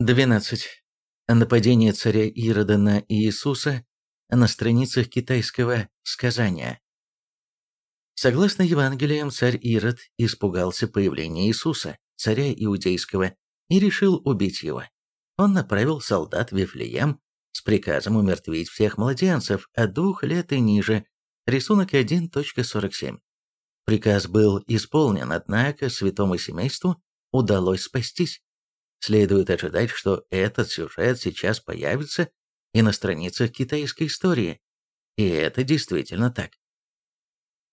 12. Нападение царя Ирода на Иисуса на страницах китайского сказания. Согласно Евангелиям, царь Ирод испугался появления Иисуса, царя иудейского, и решил убить его. Он направил солдат Вифлеем с приказом умертвить всех младенцев от двух лет и ниже, рисунок 1.47. Приказ был исполнен, однако святому семейству удалось спастись. Следует ожидать, что этот сюжет сейчас появится и на страницах китайской истории. И это действительно так.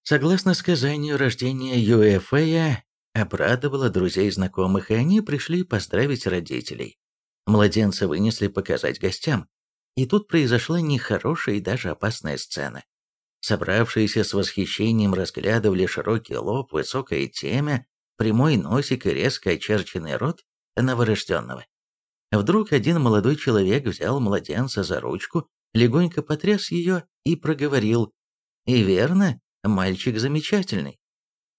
Согласно сказанию, рождение Юэфэя обрадовало друзей и знакомых, и они пришли поздравить родителей. Младенца вынесли показать гостям. И тут произошла нехорошая и даже опасная сцена. Собравшиеся с восхищением разглядывали широкий лоб, высокое темя, прямой носик и резко очерченный рот новорожденного. Вдруг один молодой человек взял младенца за ручку, легонько потряс ее и проговорил. «И верно, мальчик замечательный».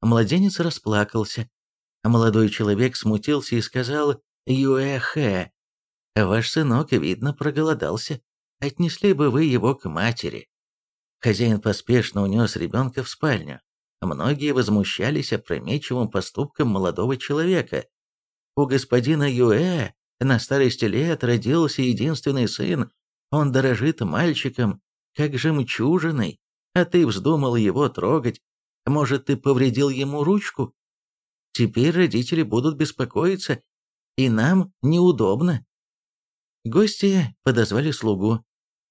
Младенец расплакался. Молодой человек смутился и сказал «Юэхэ, ваш сынок, видно, проголодался. Отнесли бы вы его к матери». Хозяин поспешно унес ребенка в спальню. Многие возмущались опрометчивым поступком молодого человека. У господина Юэ на старости лет родился единственный сын, он дорожит мальчиком, как жемчужиной, а ты вздумал его трогать. Может, ты повредил ему ручку? Теперь родители будут беспокоиться, и нам неудобно. Гости подозвали слугу.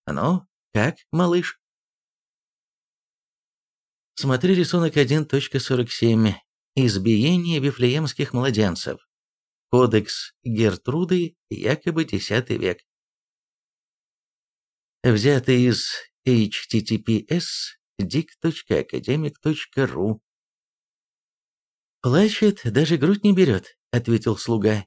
«Ну, как, малыш?» Смотри рисунок 1.47. Избиение вифлеемских младенцев. Кодекс Гертруды, якобы X век. Взято из https dic.academic.ru «Плачет, даже грудь не берет», — ответил слуга.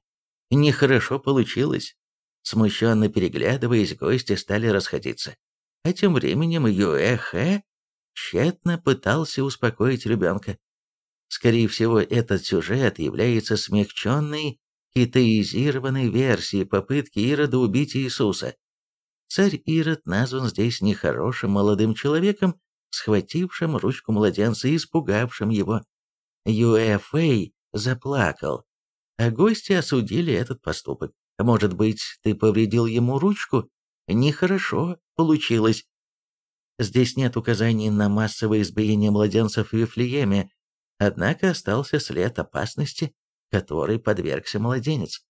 «Нехорошо получилось». Смущенно переглядываясь, гости стали расходиться. А тем временем Юэхэ тщетно пытался успокоить ребенка. Скорее всего, этот сюжет является смягченной, китаизированной версией попытки Ирода убить Иисуса. Царь Ирод назван здесь нехорошим молодым человеком, схватившим ручку младенца и испугавшим его. Юэфэй заплакал, а гости осудили этот поступок. Может быть, ты повредил ему ручку? Нехорошо получилось. Здесь нет указаний на массовое избиение младенцев в Вифлееме, однако остался след опасности, которой подвергся младенец.